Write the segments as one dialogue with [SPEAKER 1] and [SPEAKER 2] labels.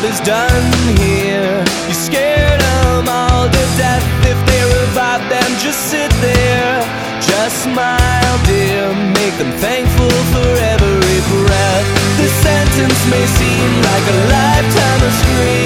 [SPEAKER 1] job is done here. You scared them all
[SPEAKER 2] to death. If they revive them, just sit there. Just smile, dear. Make them thankful for every breath. This sentence may seem like a lifetime of screaming.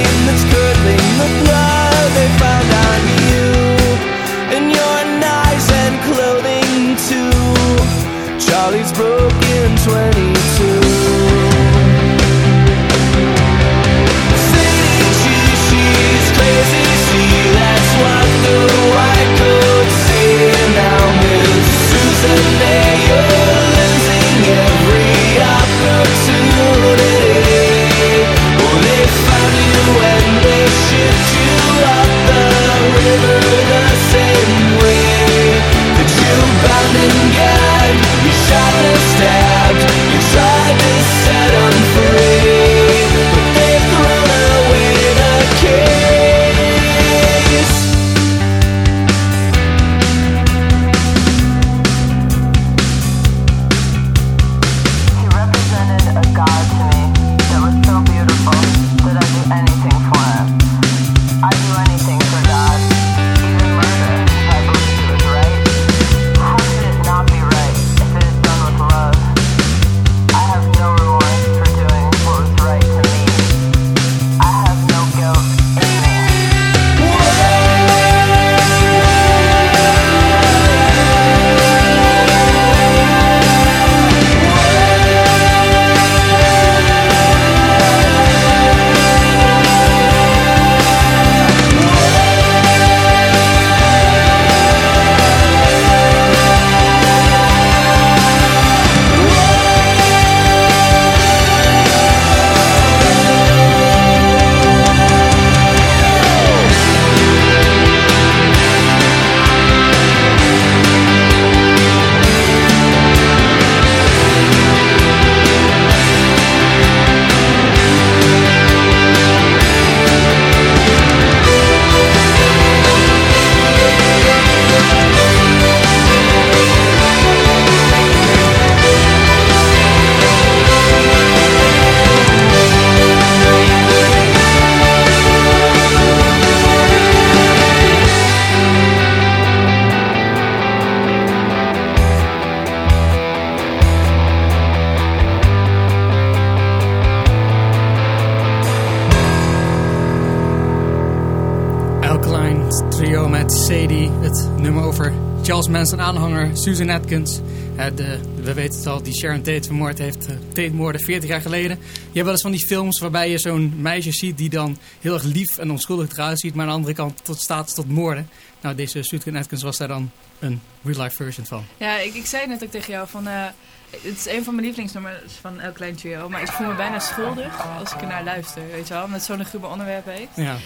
[SPEAKER 2] Susan
[SPEAKER 3] Atkins. Eh, de, we weten het al, die Sharon Tate vermoord heeft. eh, Tate moorden 40 jaar geleden. Je hebt wel eens van die films waarbij je zo'n meisje ziet die dan heel erg lief en onschuldig eruit ziet. Maar aan de andere kant tot staat tot moorden. Nou, deze Susan Atkins was daar dan een real-life version van.
[SPEAKER 4] Ja, ik, ik zei net ook tegen jou van... eh, het is een van mijn lievelingsnummers van elk klein trio. Maar ik voel me bijna schuldig als ik ernaar luister, weet je wel. Omdat het zo'n grube onderwerp heeft.
[SPEAKER 3] Ja.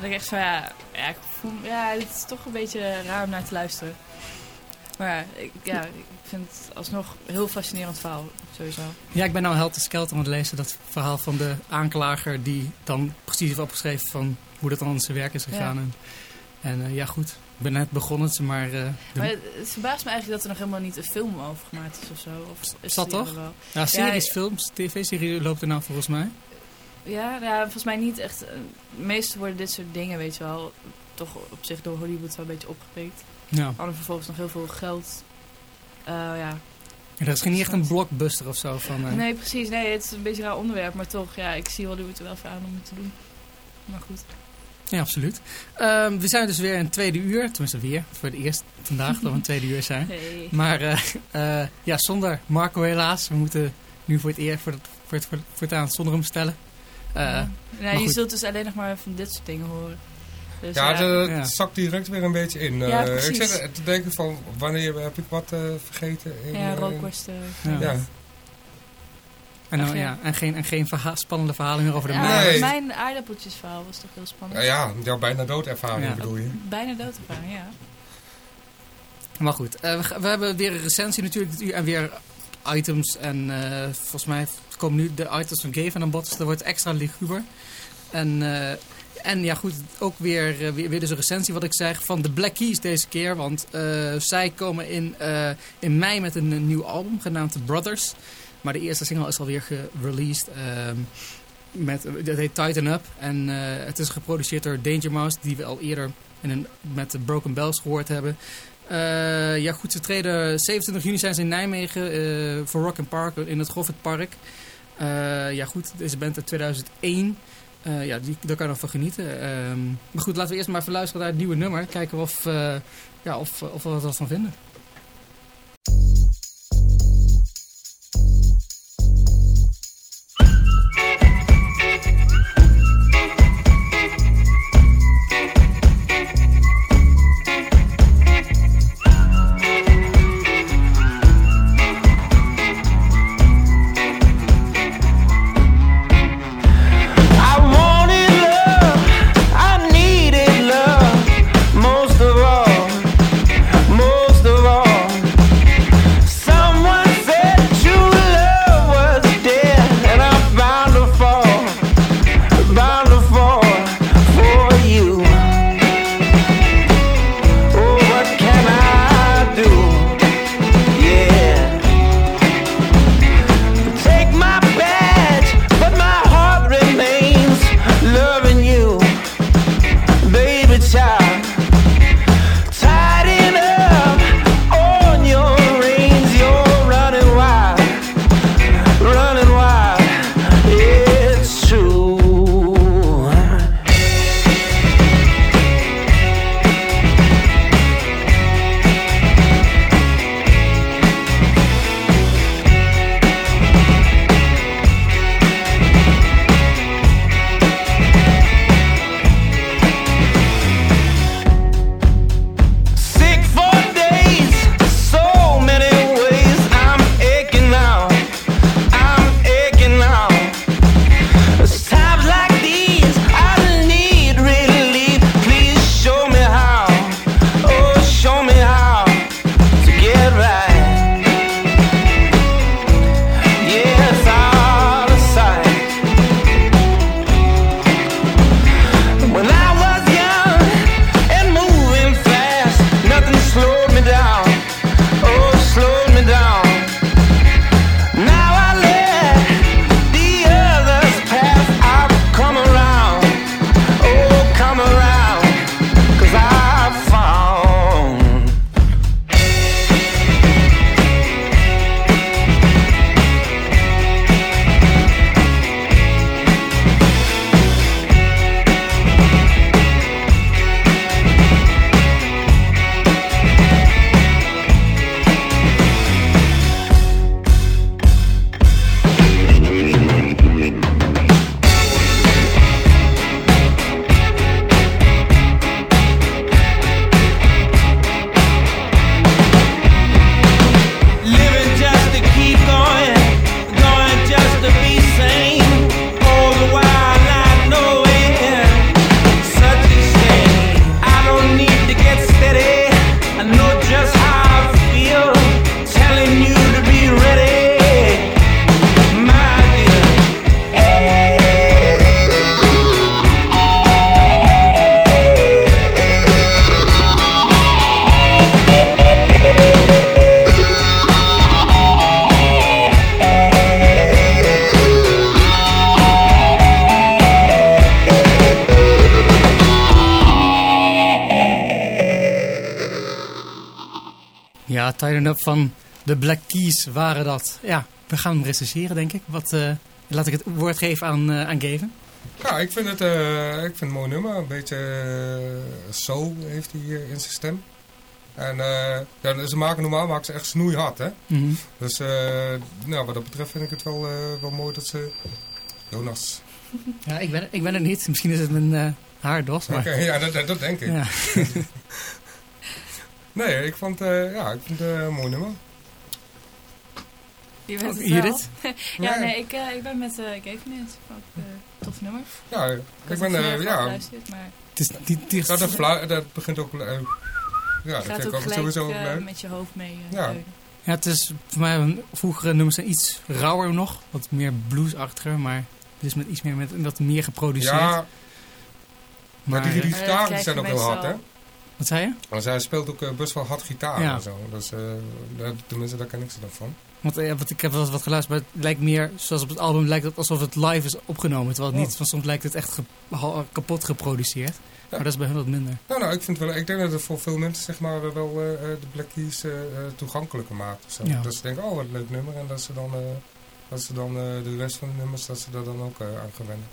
[SPEAKER 4] Denk ik echt van, ja, ja, ik voel, ja, het is toch een beetje raar om naar te luisteren. Maar ja, ik, ja, ik vind het alsnog een heel fascinerend verhaal, sowieso.
[SPEAKER 3] Ja, ik ben nou Helter Skelter aan het lezen. Dat verhaal van de aanklager die dan precies heeft opgeschreven van hoe dat dan in zijn werk is gegaan.
[SPEAKER 4] Ja.
[SPEAKER 3] En, en eh, ja, goed. Ik ben net begonnen, maar... eh,
[SPEAKER 4] Maar het, het verbaast me eigenlijk dat er nog helemaal niet een film over gemaakt is of zo. Of is
[SPEAKER 3] dat toch?
[SPEAKER 4] wel?
[SPEAKER 3] ja, series,
[SPEAKER 4] Ja,
[SPEAKER 3] films, tv-serie loopt er nou volgens mij.
[SPEAKER 4] Ja, ja, volgens mij niet echt. eh, Meestal worden dit soort dingen, weet je wel, toch op zich door Hollywood wel een beetje opgepikt.
[SPEAKER 3] Ja.
[SPEAKER 4] Hadden vervolgens nog heel veel geld. eh, ja.
[SPEAKER 3] Er is geen niet echt een blockbuster of zo van... eh,
[SPEAKER 4] Nee, precies. Nee, het is een beetje een raar onderwerp, maar toch, ja, ik zie Hollywood er wel voor aan om het te doen. Maar goed.
[SPEAKER 3] Ja, absoluut. Ehm, we zijn dus weer het tweede uur. Tenminste weer. Voor het eerst vandaag dat we een tweede uur zijn.
[SPEAKER 4] Hey.
[SPEAKER 3] Maar eh, ja, zonder Marco helaas. We moeten nu voor het eerst voor het, voor het, voor het, voor het aan zonder hem stellen.
[SPEAKER 4] Ja. Nee, je zult dus alleen nog maar van dit soort dingen horen. Dus,
[SPEAKER 5] Ja,
[SPEAKER 4] ja,
[SPEAKER 5] het
[SPEAKER 3] Ja.
[SPEAKER 5] zakt direct weer een beetje in.
[SPEAKER 4] Ja,
[SPEAKER 5] Eh, ik
[SPEAKER 4] precies.
[SPEAKER 5] zit te denken van, wanneer heb ik wat eh, vergeten? In,
[SPEAKER 4] ja,
[SPEAKER 5] eh,
[SPEAKER 4] rookworst. eh,
[SPEAKER 3] Ja.
[SPEAKER 5] Ja.
[SPEAKER 3] en, nou,
[SPEAKER 4] ja.
[SPEAKER 3] en geen, en geen verha- spannende verhalen meer over de
[SPEAKER 4] ja,
[SPEAKER 3] maan.
[SPEAKER 5] Nee.
[SPEAKER 4] Mijn aardappeltjesverhaal was toch heel spannend.
[SPEAKER 5] Ja, ja, jouw bijna doodervaring
[SPEAKER 3] Ja.
[SPEAKER 5] bedoel je?
[SPEAKER 4] Bijna dood ervaren, ja.
[SPEAKER 3] Maar goed, eh, we, we hebben weer een recensie natuurlijk en weer items. En eh, volgens mij komen nu de items van Gave aan bod, dus dat wordt extra liguber. En, eh, en ja goed, ook weer, eh, weer, weer dus een recensie wat ik zeg van de Black Keys deze keer. Want eh, zij komen in, eh, in mei met een, nieuw album genaamd The Brothers. Maar de eerste single is alweer gereleased. ehm met, dat heet Tighten Up. En het is geproduceerd door Danger Mouse, die we al eerder in een, met de Broken Bells gehoord hebben.
[SPEAKER 6] Ja goed, ze treden 27 juni zijn ze in Nijmegen voor Rock and Park in het Goffert Park. Ja goed, deze band uit 2001. Eh, ja, die, daar kan je nog van genieten. Ehm, maar goed, laten we eerst maar even luisteren naar het nieuwe nummer. Kijken of, eh, ja, of, of we wat van vinden. Ja, Tighten Up van de Black Keys waren dat. Ja, we gaan hem recenseren denk ik. Wat, eh, laat ik het woord geven aan, eh aan Gavin.
[SPEAKER 5] Ja, ik vind het, eh, ik vind het een mooi nummer. Een beetje soul heeft hij eh, in zijn stem. En ja, ze maken normaal maken ze echt snoeihard, hè.
[SPEAKER 6] Mhm.
[SPEAKER 5] Dus nou, wat dat betreft vind ik het wel, wel mooi dat ze... Jonas.
[SPEAKER 6] Ja, ik ben, ik ben het niet. Misschien is het mijn haardos. Maar...
[SPEAKER 5] Ja, dat, dat, dat denk ik.
[SPEAKER 6] Ja.
[SPEAKER 5] Nee, ik vond, eh, ja, ik vind het eh, een mooi nummer.
[SPEAKER 4] Je bent
[SPEAKER 6] Oh,
[SPEAKER 4] het.
[SPEAKER 6] Judith?
[SPEAKER 4] ja,
[SPEAKER 5] Ja.
[SPEAKER 4] nee, ik, eh, ik ben met uh. Ook uh, tof nummer.
[SPEAKER 5] Ja, ik, ben, eh,
[SPEAKER 4] al
[SPEAKER 5] ja,
[SPEAKER 4] geluisterd, maar
[SPEAKER 6] Het is niet dicht.
[SPEAKER 5] dat, dat, begint ook, ja, dat vind ik
[SPEAKER 4] ook
[SPEAKER 5] sowieso leuk.
[SPEAKER 4] met je hoofd mee.
[SPEAKER 5] Ja.
[SPEAKER 6] Ja, het is voor mij een vroegere nummers zijn iets rauwer nog. Wat meer bluesachtiger, maar het is met iets meer met wat meer geproduceerd.
[SPEAKER 5] Ja, maar
[SPEAKER 6] maar
[SPEAKER 5] die, die zijn ook heel hard, hè?
[SPEAKER 7] Wat zei je?
[SPEAKER 5] Maar zij speelt ook eh, best wel hard gitaar
[SPEAKER 7] Ja.
[SPEAKER 5] en zo. Dus, eh, daar- tenminste, daar ken ik ze dan van.
[SPEAKER 7] Want eh, wat ik heb wel eens wat geluisterd, maar het lijkt meer, zoals op het album, lijkt het alsof het live is opgenomen. Terwijl het
[SPEAKER 5] Oh.
[SPEAKER 7] niet, van soms lijkt het echt ge- kapot geproduceerd. Maar dat is bij hun wat minder.
[SPEAKER 5] Nou, nou, ik, vind wel, ik denk dat het voor veel mensen zeg maar, wel de Black Keys eh, toegankelijker maakt. of Zo.
[SPEAKER 7] Ja.
[SPEAKER 5] Dat ze denken, oh wat een leuk nummer. En dat ze dan, dat ze dan de rest van de nummers, dat ze daar dan ook aan gewennen.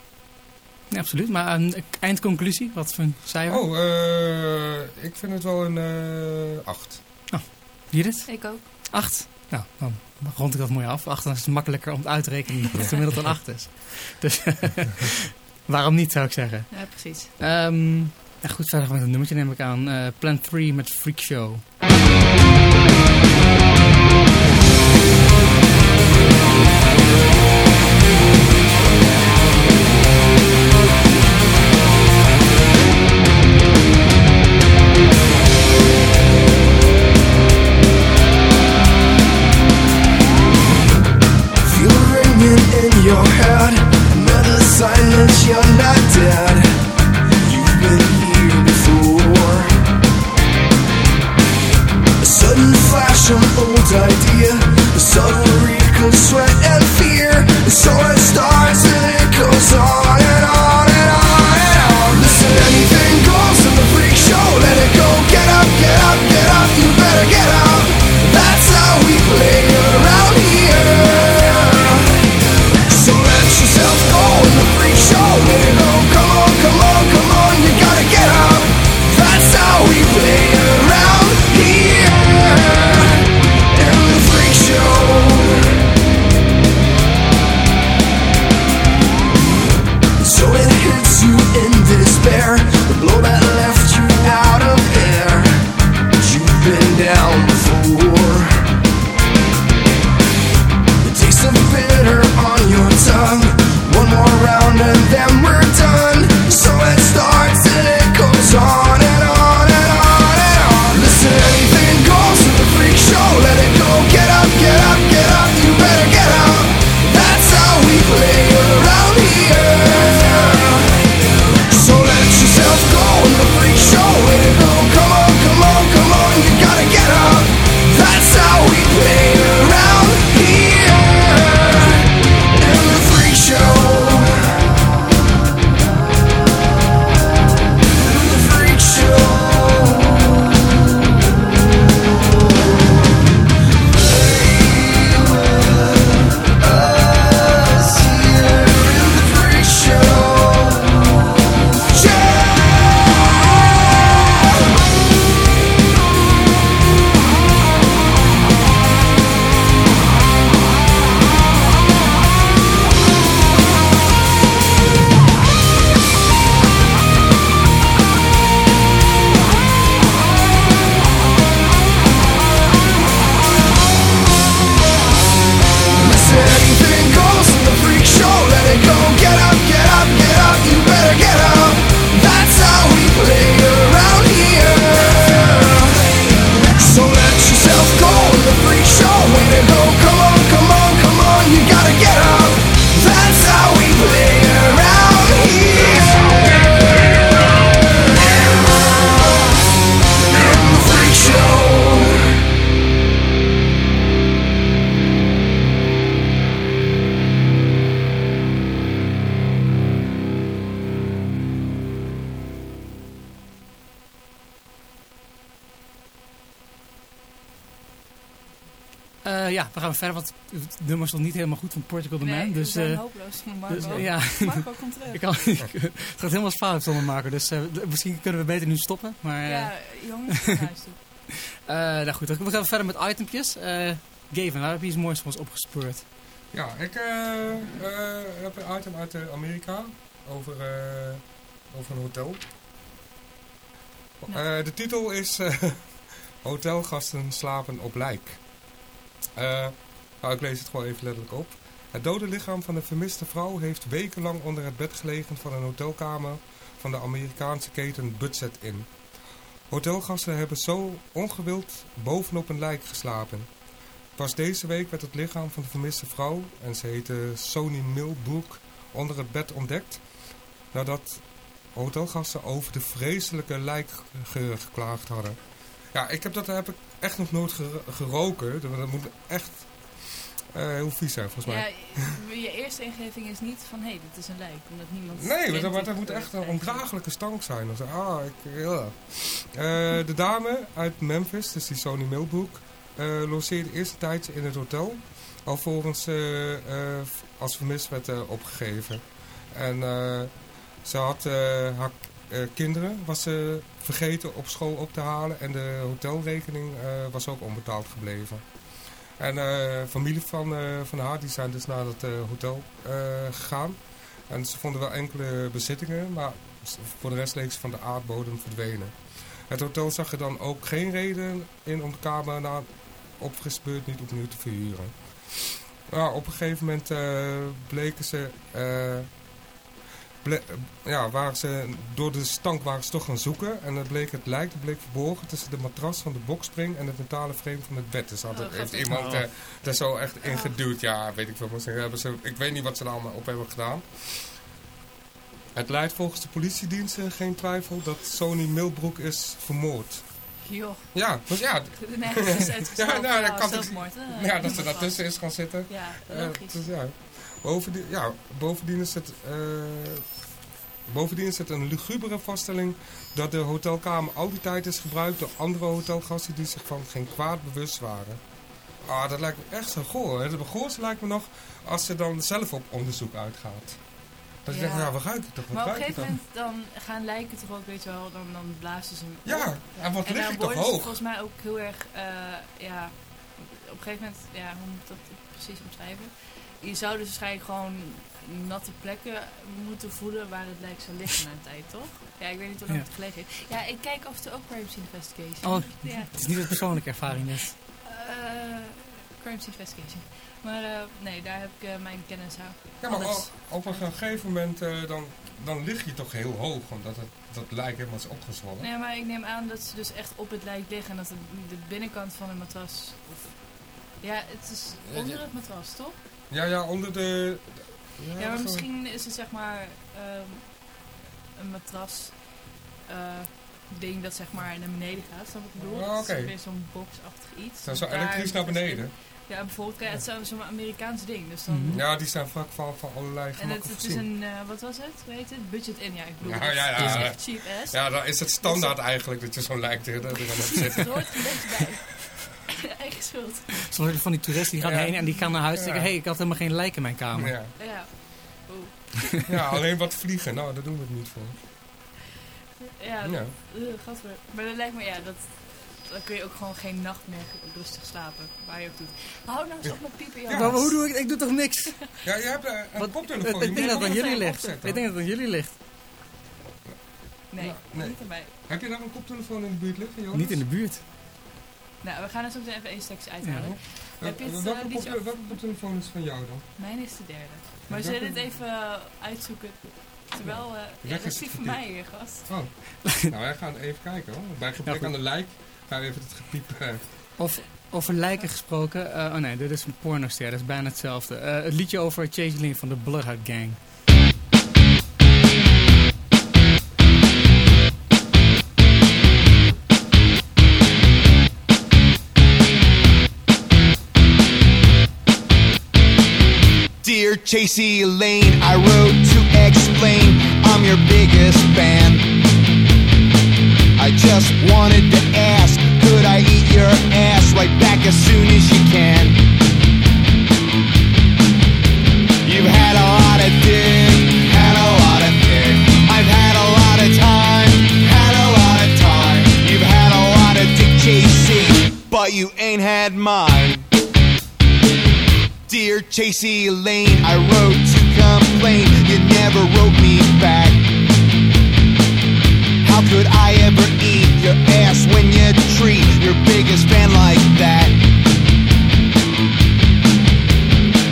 [SPEAKER 7] Ja, absoluut. Maar een eindconclusie, wat voor een cijfer?
[SPEAKER 5] Oh, eh, ik vind het wel een eh 8.
[SPEAKER 7] Judith?
[SPEAKER 4] Ik ook.
[SPEAKER 7] Acht? Nou, dan rond ik dat mooi af. Acht dan is het makkelijker om uit te rekenen dat het gemiddeld een acht is. Dus waarom niet, zou ik zeggen.
[SPEAKER 4] Ja, precies.
[SPEAKER 7] Ehm ja, goed, verder met het nummertje neem ik aan. Eh Plan 3 met Freak Show. Nummer stond niet helemaal goed van Portugal the Man. Dus,
[SPEAKER 4] we zijn
[SPEAKER 7] eh,
[SPEAKER 4] hopeloos Marco.
[SPEAKER 7] dus, eh, ja.
[SPEAKER 4] Marco komt terug.
[SPEAKER 7] ik kan, het gaat helemaal fout zonder maken. Dus eh, misschien kunnen we beter nu stoppen. Maar,
[SPEAKER 4] Ja, jongens, naar huis toe.
[SPEAKER 7] eh, nou goed, we gaan verder met itempjes. Eh Gavin, daar heb je iets moois voor ons opgespeurd.
[SPEAKER 5] Ja, ik eh, eh, heb een item uit Amerika over, eh, over een hotel. Eh, de titel is eh, Hotelgasten slapen op lijk. Nou, ik lees het gewoon even letterlijk op. Het dode lichaam van de vermiste vrouw heeft wekenlang onder het bed gelegen van een hotelkamer van de Amerikaanse keten Budget Inn. Hotelgasten hebben zo ongewild bovenop een lijk geslapen. Pas deze week werd het lichaam van de vermiste vrouw, en ze heette Sony Milbrook, onder het bed ontdekt. Nadat hotelgasten over de vreselijke lijkgeur geklaagd hadden. Ja, ik heb dat heb ik echt nog nooit gero- geroken. Dat moet echt heel vies zijn, volgens mij.
[SPEAKER 4] Ja, je eerste ingeving is niet van, hé, hey, dit is een lijk. Omdat niemand...
[SPEAKER 5] Nee, maar dat, moet echt een ondraaglijke stank zijn. Dan zeg, ah, ik, ja. Eh, de dame uit Memphis, dus die Sony Millbrook, eh logeerde eerst een tijdje in het hotel. Alvorens ze als vermist werd opgegeven. En ze had haar kinderen was ze vergeten op school op te halen. En de hotelrekening was ook onbetaald gebleven. En eh familie van, eh, van haar die zijn dus naar het eh, hotel gegaan. En ze vonden wel enkele bezittingen, maar voor de rest leek ze van de aardbodem verdwenen. Het hotel zag er dan ook geen reden in om de kamer na opfrisbeurt niet opnieuw te verhuren. Nou, op een gegeven moment bleken ze, ja, waren ze, door de stank waren ze toch gaan zoeken. En het bleek het lijk, dat bleek verborgen tussen de matras van de bokspring en het metalen frame van het bed. Dus had,
[SPEAKER 4] Oh,
[SPEAKER 5] heeft iemand
[SPEAKER 3] Oh.
[SPEAKER 5] eh, daar zo echt in geduwd. Ja, weet ik veel. wat ze hebben ze, ik weet niet wat ze er allemaal op hebben gedaan. Het leidt volgens de politiediensten geen twijfel dat Sony Milbroek is vermoord.
[SPEAKER 4] Joh,
[SPEAKER 5] Ja, dus ja,
[SPEAKER 4] nergens is uitgesteld.
[SPEAKER 5] Ja, nou, dat kan
[SPEAKER 4] zelfmoord. hè?
[SPEAKER 5] ja dat ze daartussen is gaan zitten.
[SPEAKER 4] Ja,
[SPEAKER 5] Eh,
[SPEAKER 4] logisch.
[SPEAKER 5] dus ja. Bovendien, ja, bovendien is het... eh, bovendien is het een lugubere vaststelling dat de hotelkamer al die tijd is gebruikt door andere hotelgasten die zich van geen kwaad bewust waren. Ah, dat lijkt me echt zo goor. Het goorste lijkt me nog als ze dan zelf op onderzoek uitgaat. Dat je
[SPEAKER 4] Ja.
[SPEAKER 5] denkt, ja, wat ruik ik toch? Wat
[SPEAKER 4] Maar op een gegeven moment dan gaan lijken toch ook, weet je wel, dan, dan blazen ze hem op.
[SPEAKER 5] Ja, en wat
[SPEAKER 4] En
[SPEAKER 5] lig ik toch hoog?
[SPEAKER 4] volgens mij ook heel erg, eh, ja, op een gegeven moment, ja, hoe moet ik dat precies omschrijven? Je zou dus waarschijnlijk gewoon natte plekken moeten voelen waar het lijk zou liggen na een tijd, toch? Ja, ik weet niet hoe lang
[SPEAKER 3] Ja.
[SPEAKER 4] het gelegen is. Ja, ik kijk af en toe ook Crime Scene Investigation.
[SPEAKER 3] Oh,
[SPEAKER 4] Ja,
[SPEAKER 3] het is niet een persoonlijke ervaring dus.
[SPEAKER 4] eh Crime Scene Investigation. Maar eh, nee, daar heb ik eh, mijn kennis aan.
[SPEAKER 5] Ja, maar
[SPEAKER 4] Alles.
[SPEAKER 5] op, een gegeven moment eh, dan, dan lig je toch heel hoog, omdat het, dat lijk helemaal is opgezwollen.
[SPEAKER 4] Nee, maar ik neem aan dat ze dus echt op het lijk liggen en dat de, de binnenkant van een matras... Of, ja, het is onder het matras, toch?
[SPEAKER 5] Ja, ja, onder de...
[SPEAKER 4] Ja, maar misschien is het zeg maar ehm, een matras eh, ding dat zeg maar naar beneden gaat. Snap wat ik bedoel? Het is
[SPEAKER 5] oké.
[SPEAKER 4] weer zo'n boxachtig iets.
[SPEAKER 5] Zo, zo elektrisch naar
[SPEAKER 4] het in.
[SPEAKER 5] beneden.
[SPEAKER 4] Ja, bijvoorbeeld, het is zo'n- Amerikaans ding. Dus dan,
[SPEAKER 3] Mhm.
[SPEAKER 5] Ja, die zijn vaak van, van allerlei
[SPEAKER 4] En het, het is een, eh, wat was het? Hoe heet het? Budget in, ja, ik bedoel,
[SPEAKER 5] Ja,
[SPEAKER 4] het
[SPEAKER 5] ja,
[SPEAKER 4] is
[SPEAKER 5] ja.
[SPEAKER 4] echt cheap ass.
[SPEAKER 5] Ja, dan is het standaard eigenlijk dat je zo'n lijk er, zitten.
[SPEAKER 4] Het hoort er een beetje bij. Eigen schuld.
[SPEAKER 3] Soms heb je van die toeristen die gaan
[SPEAKER 5] Ja.
[SPEAKER 3] heen en die gaan naar huis en
[SPEAKER 5] Ja.
[SPEAKER 3] zeggen... hé, hey, ik had helemaal geen lijk in mijn kamer.
[SPEAKER 5] Ja.
[SPEAKER 4] Ja. Oeh.
[SPEAKER 5] ja, alleen wat vliegen. Nou, daar doen we het niet voor.
[SPEAKER 4] Ja,
[SPEAKER 5] Ja.
[SPEAKER 4] Uh. Maar dat lijkt me, ja, dat, dan kun je ook gewoon geen nacht meer rustig slapen. Waar je ook doet. Hou nou eens op met piepen, joh.
[SPEAKER 5] Ja.
[SPEAKER 3] Maar hoe doe ik? Ik doe toch niks?
[SPEAKER 5] Ja, je hebt eh, een
[SPEAKER 3] Wat-
[SPEAKER 5] koptelefoon.
[SPEAKER 3] ik
[SPEAKER 5] je
[SPEAKER 3] denk dat het aan jullie ligt. Ik denk dat het aan jullie ligt.
[SPEAKER 4] Nee, niet aan mij.
[SPEAKER 5] Heb je daar een koptelefoon in de buurt liggen, Jonas?
[SPEAKER 3] Niet in de buurt.
[SPEAKER 4] Nou, we gaan er zo meteen even één stukje uithalen.
[SPEAKER 3] Ja.
[SPEAKER 4] Heb je het,
[SPEAKER 5] Eh,
[SPEAKER 4] eh,
[SPEAKER 5] welke,
[SPEAKER 4] liedje ook?
[SPEAKER 5] welke koptelefoon is van jou dan?
[SPEAKER 4] Mijn is de derde. Maar
[SPEAKER 5] Ja,
[SPEAKER 4] zullen we
[SPEAKER 5] dat-
[SPEAKER 4] dit even eh, uitzoeken? Terwijl, ja,
[SPEAKER 5] Weg
[SPEAKER 4] dat
[SPEAKER 5] is
[SPEAKER 4] die
[SPEAKER 5] het
[SPEAKER 4] van mij hier, gast.
[SPEAKER 5] Oh. nou, wij gaan even kijken hoor. Bij gebrek aan de lijk gaan we even het gepiep... eh,
[SPEAKER 3] Of over lijken gesproken. eh, oh nee, dit is een pornoster. Dat is bijna hetzelfde. Eh, het liedje over Changeling van de Bloodhound Gang.
[SPEAKER 1] Dear Chasey Lane, I wrote to explain I'm your biggest fan. I just wanted to ask, could I eat your ass right back as soon as you can? You've had a lot of dick, had a lot of dick. I've had a lot of time, had a lot of time. You've had a lot of dick chasing, but you ain't had mine. Dear Chasey Lane, I wrote to complain. You never wrote me back. How could I ever eat your ass when you treat your biggest fan like that?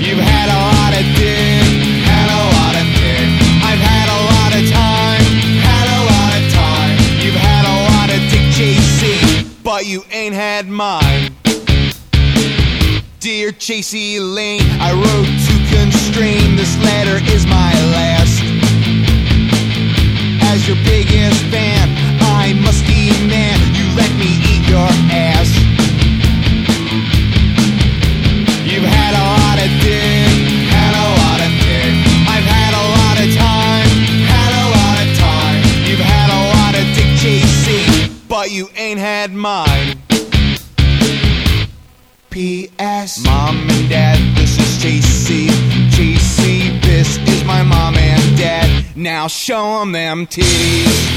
[SPEAKER 1] You've had a lot of dick, had a lot of dick. I've had a lot of time, had a lot of time. You've had a lot of dick chasing, but you ain't had mine. Dear Chasey Lane, I wrote to constrain. This letter is my last. As
[SPEAKER 8] your biggest fan. I must demand you let me eat your ass. You've had a lot of dick, had a lot of dick. I've had a lot of time, had a lot of time. You've had a lot of dick, JC, but you ain't had mine. P.S. Mom and Dad, this is JC. JC, this is my mom and dad. Now show 'em them titties.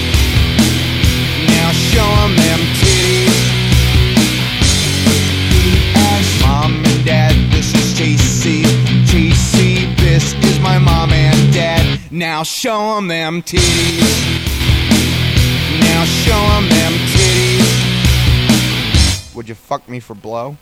[SPEAKER 8] Now show 'em them titties. P.S. Mom and Dad, this is JC. JC, this is my mom and dad. Now show 'em them titties. Now show 'em them titties. Would you fuck me for blow?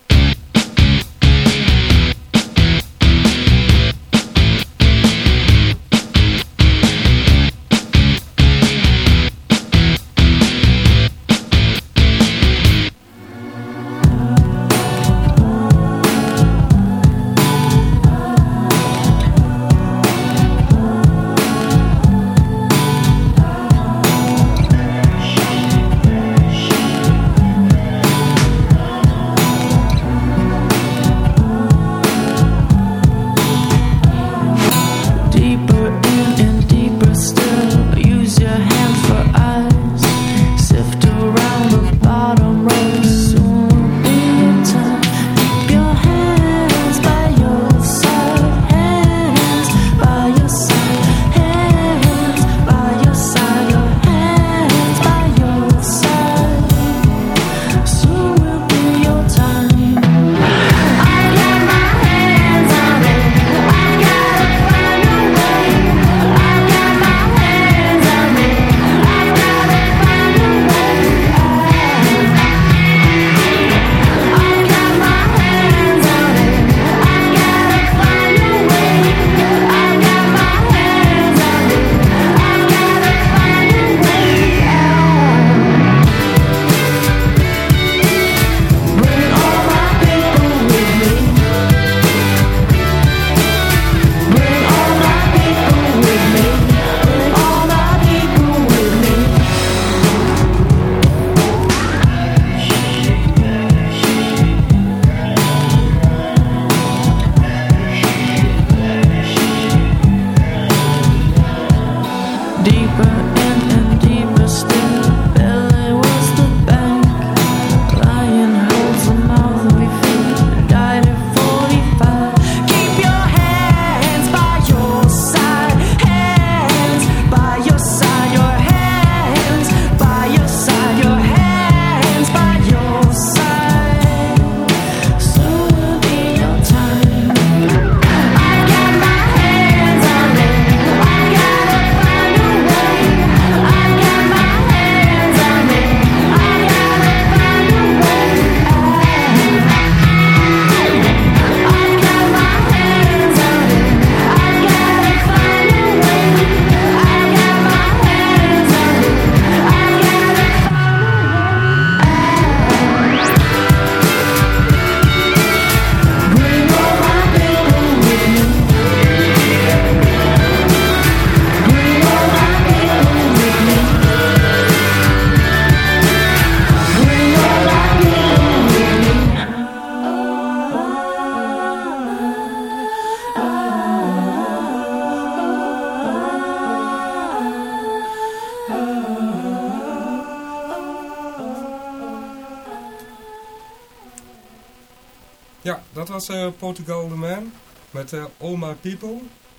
[SPEAKER 5] Portugal the Man met eh All My People.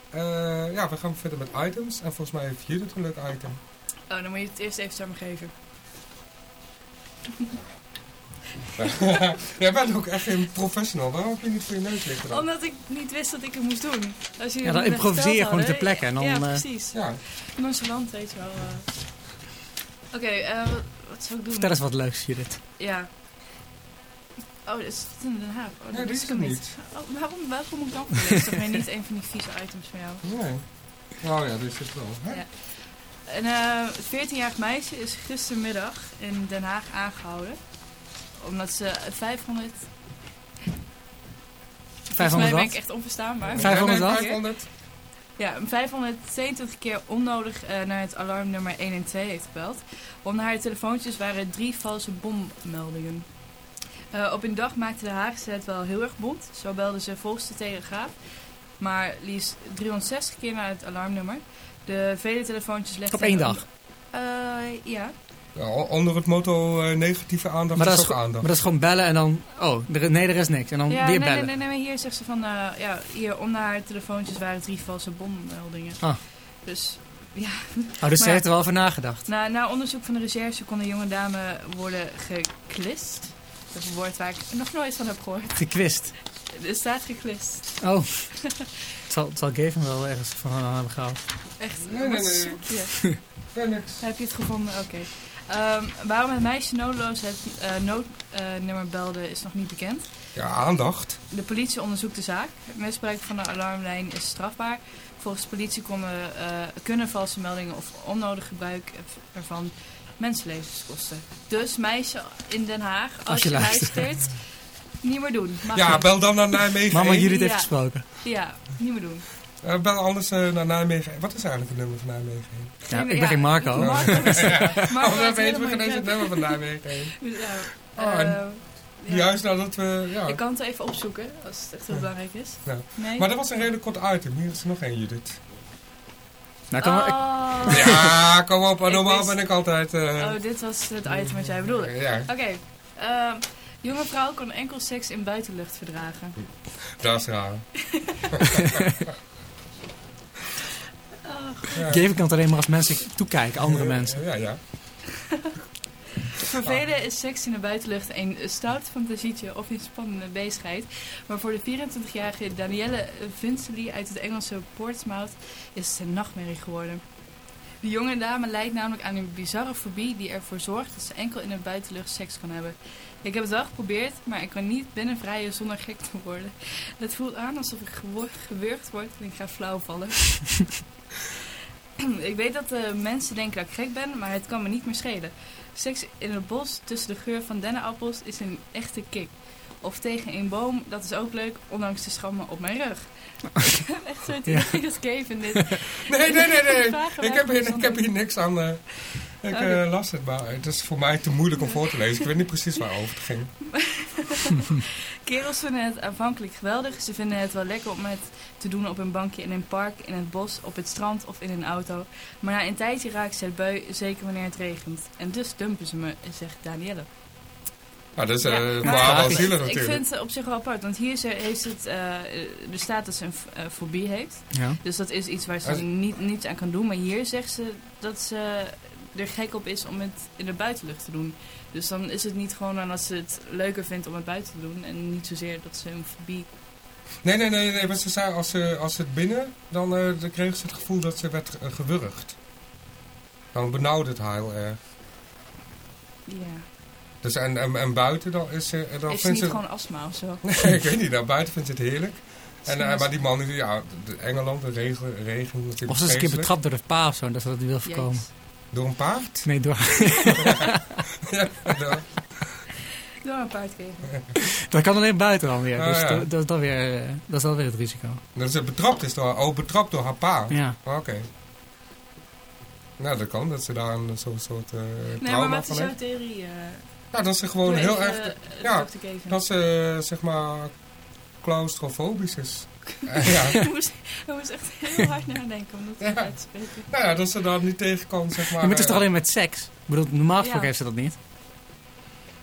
[SPEAKER 5] Eh, ja, we gaan verder met items. En volgens mij heeft Judith een leuk item.
[SPEAKER 4] Oh, dan moet je het eerst even aan me geven.
[SPEAKER 5] Jij bent ook echt een professional. Waarom heb je niet voor je neus liggen dan?
[SPEAKER 4] Omdat ik niet wist dat ik het moest doen. Als
[SPEAKER 3] Ja, dan improviseer je gewoon ter
[SPEAKER 4] hadden,
[SPEAKER 3] plekke en dan,
[SPEAKER 4] Ja,
[SPEAKER 3] eh,
[SPEAKER 4] precies.
[SPEAKER 5] Ja,
[SPEAKER 4] Nonchalant, weet je wel. eh. Oké, eh, wat, wat zou ik doen?
[SPEAKER 3] Vertel eens wat leuks, Judith.
[SPEAKER 4] Ja. Oh, dit is in Den Haag. Oh,
[SPEAKER 5] Nee,
[SPEAKER 4] dat
[SPEAKER 5] is
[SPEAKER 4] ik
[SPEAKER 5] het niet.
[SPEAKER 4] Oh, waarom, waarom moet ik dan voor? Dat is toch weer niet een van die vieze items van jou.
[SPEAKER 5] nee. Oh ja, dit is het wel. Hè?
[SPEAKER 4] Ja. Een eh 14-jarig meisje is gistermiddag in Den Haag aangehouden. Omdat ze 500... Volgens mij
[SPEAKER 3] 500
[SPEAKER 4] ben ik echt onverstaanbaar.
[SPEAKER 3] 500
[SPEAKER 5] Ja, nee,
[SPEAKER 3] wat?
[SPEAKER 5] 500.
[SPEAKER 4] Ja, 522 keer onnodig eh, naar het alarmnummer 112 heeft gebeld. Onder haar telefoontjes waren drie valse bommeldingen. Eh, op een dag maakte de Haagse het wel heel erg bond. Zo belde ze volgens de Telegraaf. Maar liefst 360 keer naar het alarmnummer. De vele telefoontjes legden...
[SPEAKER 3] Op één dag.
[SPEAKER 4] Eh, ja.
[SPEAKER 5] Ja, onder het motto eh, negatieve aandacht
[SPEAKER 3] Maar dat,
[SPEAKER 5] is ook
[SPEAKER 3] gewoon- maar
[SPEAKER 5] aandacht.
[SPEAKER 3] dat is gewoon bellen en dan... Oh, er, nee, er is niks. En dan
[SPEAKER 4] ja,
[SPEAKER 3] weer
[SPEAKER 4] nee,
[SPEAKER 3] bellen.
[SPEAKER 4] nee, nee, nee, hier zegt ze van... eh, ja, hier onder haar telefoontjes waren drie valse bommeldingen.
[SPEAKER 3] Ah.
[SPEAKER 4] Dus, ja.
[SPEAKER 3] Oh, dus ze heeft er wel over nagedacht.
[SPEAKER 4] Na, na onderzoek van de recherche kon de jonge dame worden geklist. Dat is een woord waar ik nog nooit van heb gehoord.
[SPEAKER 3] Gekwist.
[SPEAKER 4] Er staat geklist.
[SPEAKER 3] Oh. het, zal, het zal Gavin wel ergens van hebben gehaald.
[SPEAKER 4] Echt?
[SPEAKER 5] Nee, nee, nee. Ja, niks.
[SPEAKER 4] Heb je het gevonden? Oké. Ehm, waarom het meisje noodloos het eh, noodnummer belde is nog niet bekend.
[SPEAKER 5] Ja, aandacht.
[SPEAKER 4] De politie onderzoekt de zaak. Het misbruik van de alarmlijn is strafbaar. Volgens de politie konden, eh, kunnen valse meldingen of onnodig gebruik ervan mensenlevens kosten. Dus meisje in Den Haag, als,
[SPEAKER 3] je
[SPEAKER 4] je,
[SPEAKER 3] luistert.
[SPEAKER 4] luistert, niet meer doen. Mag
[SPEAKER 5] Ja,
[SPEAKER 4] niet.
[SPEAKER 5] bel dan naar Nijmegen
[SPEAKER 3] Mama
[SPEAKER 5] 1.
[SPEAKER 3] Judith heeft
[SPEAKER 4] Ja.
[SPEAKER 3] gesproken.
[SPEAKER 4] Ja, niet meer doen.
[SPEAKER 5] Eh, bel anders eh, naar Nijmegen 1. Wat is eigenlijk het nummer van Nijmegen 1?
[SPEAKER 3] Ja, ik ben geen Marco.
[SPEAKER 4] Marco is- Marco
[SPEAKER 5] Oh, dan weten we geen eens het
[SPEAKER 4] geen-
[SPEAKER 5] nummer van Nijmegen 1.
[SPEAKER 4] Ja,
[SPEAKER 5] Oh,
[SPEAKER 4] ja.
[SPEAKER 5] Juist nadat we... Ja.
[SPEAKER 4] Ik kan het even opzoeken, als het echt heel belangrijk is.
[SPEAKER 5] Ja.
[SPEAKER 4] Nee?
[SPEAKER 5] Maar dat was een redelijk kort item. Hier is er nog één, Judith.
[SPEAKER 3] Nou, kan ik-
[SPEAKER 4] Oh.
[SPEAKER 5] Ja, kom op.
[SPEAKER 4] Ik
[SPEAKER 5] Normaal
[SPEAKER 4] wist-
[SPEAKER 5] ben ik altijd... eh,
[SPEAKER 4] Oh, dit was het item wat jij bedoelde.
[SPEAKER 5] Ja,
[SPEAKER 4] Oké. ehm, jonge vrouw kon enkel seks in buitenlucht verdragen.
[SPEAKER 5] dat is raar. Ja.
[SPEAKER 3] Gavin kan het alleen maar als mensen toekijken, andere mensen.
[SPEAKER 5] Ja, ja.
[SPEAKER 4] Voor velen is seks in de buitenlucht een stout fantasietje of een spannende bezigheid. Maar voor de 24-jarige Danielle Vincely uit het Engelse Portsmouth is het een nachtmerrie geworden. De jonge dame lijdt namelijk aan een bizarre fobie die ervoor zorgt dat ze enkel in de buitenlucht seks kan hebben. Ik heb het wel geprobeerd, maar ik kan niet binnen vrijen zonder gek te worden. Het voelt aan alsof ik gewurgd word en ik ga flauw vallen. ik weet dat de mensen denken dat ik gek ben, maar het kan me niet meer schelen. Seks in het bos tussen de geur van dennenappels is een echte kick. Of tegen een boom, dat is ook leuk, ondanks de schrammen op mijn rug. ik heb echt zo het
[SPEAKER 3] Ja.
[SPEAKER 4] idee dat Kevin dit...
[SPEAKER 5] Nee, nee, nee, nee. Ik heb hier, ik heb hier niks aan. eh, ik
[SPEAKER 4] Oké.
[SPEAKER 5] eh, las het, maar het is voor mij te moeilijk om voor te lezen. Ik weet niet precies waarover het ging.
[SPEAKER 4] Kerels vinden het aanvankelijk geweldig. Ze vinden het wel lekker om het te doen op een bankje in een park, in het bos, op het strand of in een auto. Maar na een tijdje raakt ze het bui, zeker wanneer het regent. En dus dumpen ze me, zegt Danielle.
[SPEAKER 5] Nou, dat is eh maar wel
[SPEAKER 3] ik-
[SPEAKER 5] zielig
[SPEAKER 4] Ik
[SPEAKER 5] natuurlijk.
[SPEAKER 4] vind het op zich wel apart, want hier ze- heeft het, eh, er staat dat ze een eh, fobie heeft.
[SPEAKER 3] Ja.
[SPEAKER 4] Dus dat is iets waar ze
[SPEAKER 5] Als-
[SPEAKER 4] niet, niets aan kan doen. Maar hier zegt ze dat ze er gek op is om het in de buitenlucht te doen. Dus dan is het niet gewoon aan dat ze het leuker vindt om het buiten te doen. En niet zozeer dat ze een fobie...
[SPEAKER 5] Nee, nee, nee, nee. Wat ze zei, als ze, als ze het binnen, dan, eh, dan kreeg ze het gevoel dat ze werd eh, gewurgd. Dan benauwde het haar heel erg.
[SPEAKER 4] Ja.
[SPEAKER 5] Dus en, en, en buiten dan is ze... Dan
[SPEAKER 4] Heeft ze
[SPEAKER 5] vindt
[SPEAKER 4] niet
[SPEAKER 5] ze,
[SPEAKER 4] gewoon astma of zo?
[SPEAKER 5] Nee, ik weet niet. Nou, buiten vindt ze het heerlijk. En, eh, maar die man, die- ja, de Engeland, de regen, regen natuurlijk
[SPEAKER 3] Of ze is een keer betrapt door de pa of zo, dat ze dat niet wil voorkomen.
[SPEAKER 5] Door een paard?
[SPEAKER 3] Nee, door.
[SPEAKER 5] ja, ja.
[SPEAKER 4] Door een paard geven.
[SPEAKER 3] dat kan alleen buiten dan weer.
[SPEAKER 5] Ah,
[SPEAKER 3] dus
[SPEAKER 5] ja.
[SPEAKER 3] dat, dat, is dan weer, eh, dat is dan weer het risico.
[SPEAKER 5] Dat ze betrapt is door, oh, betrapt door haar pa.
[SPEAKER 3] Ja.
[SPEAKER 5] Oké. Nou, dat kan, dat ze daar een soort, soort eh
[SPEAKER 4] Nee, maar wat is jouw theorie? eh
[SPEAKER 5] Nou, dat ze gewoon
[SPEAKER 4] doe
[SPEAKER 5] heel
[SPEAKER 4] even,
[SPEAKER 5] erg...
[SPEAKER 4] eh,
[SPEAKER 5] ja. Dat ze, eh, zeg maar, claustrofobisch is. Eh, ja.
[SPEAKER 4] ik, moest, ik moest echt heel hard nadenken om dat
[SPEAKER 5] Ja.
[SPEAKER 4] uit te spreken.
[SPEAKER 5] Nou ja, dat ze daar niet tegen kan, zeg maar.
[SPEAKER 3] maar het is
[SPEAKER 5] eh,
[SPEAKER 3] toch alleen met seks? Ik bedoel, normaal gesproken
[SPEAKER 4] Ja.
[SPEAKER 3] heeft ze dat niet.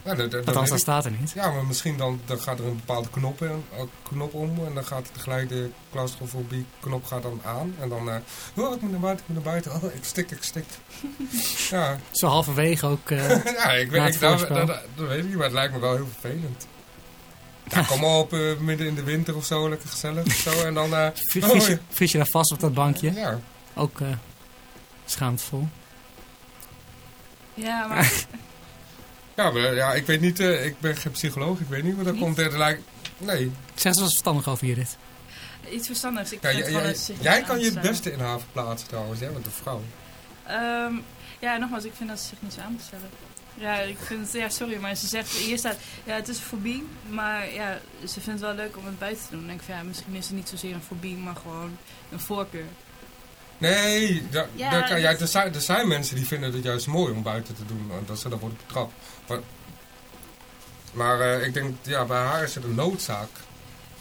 [SPEAKER 5] Ja, dat,
[SPEAKER 3] Althans, dat staat er niet.
[SPEAKER 5] Ja, maar misschien dan, dan gaat er een bepaalde knop, in, eh, knop om en dan gaat tegelijk de claustrofobie knop gaat dan aan. En dan, eh oh, ik moet naar buiten, ik moet naar buiten. Oh, ik stik, ik stik. ja,
[SPEAKER 3] Zo halverwege ook. eh,
[SPEAKER 5] ja, ik weet,
[SPEAKER 3] het
[SPEAKER 5] ik, dat, dat, dat weet ik niet, maar het lijkt me wel heel vervelend. Ja, kom op, midden in de winter of zo, lekker gezellig of zo. En dan, eh
[SPEAKER 3] vries,
[SPEAKER 5] oh,
[SPEAKER 3] je, vries je daar vast op dat bankje.
[SPEAKER 5] ja.
[SPEAKER 3] Ook eh schaamtevol.
[SPEAKER 4] Ja, maar
[SPEAKER 5] Ja, maar, ja, ik weet niet, eh, ik ben geen psycholoog, ik weet niet hoe dat
[SPEAKER 4] Niet?
[SPEAKER 5] komt. Het lijkt, nee,
[SPEAKER 3] Zeg eens wat verstandig over Judith.
[SPEAKER 4] iets verstandigs. Ik
[SPEAKER 5] ja, jij, kan je het beste in haar verplaatsen trouwens, jij bent een vrouw.
[SPEAKER 4] Ehm, ja, nogmaals, ik vind dat ze zich niet zo aan moet stellen. Ja, ik vind het, ja, sorry, maar ze zegt, hier staat, ja, het is een fobie, maar ja, ze vindt het wel leuk om het buiten te doen. Dan denk ik van, ja, misschien is het niet zozeer een fobie, maar gewoon een voorkeur.
[SPEAKER 5] Nee, da,
[SPEAKER 4] Ja,
[SPEAKER 5] da ja, er, zijn, er zijn mensen die vinden het juist mooi om buiten te doen. want Dat ze dan worden betrapt. Maar, maar eh, ik denk, ja, bij haar is het een noodzaak.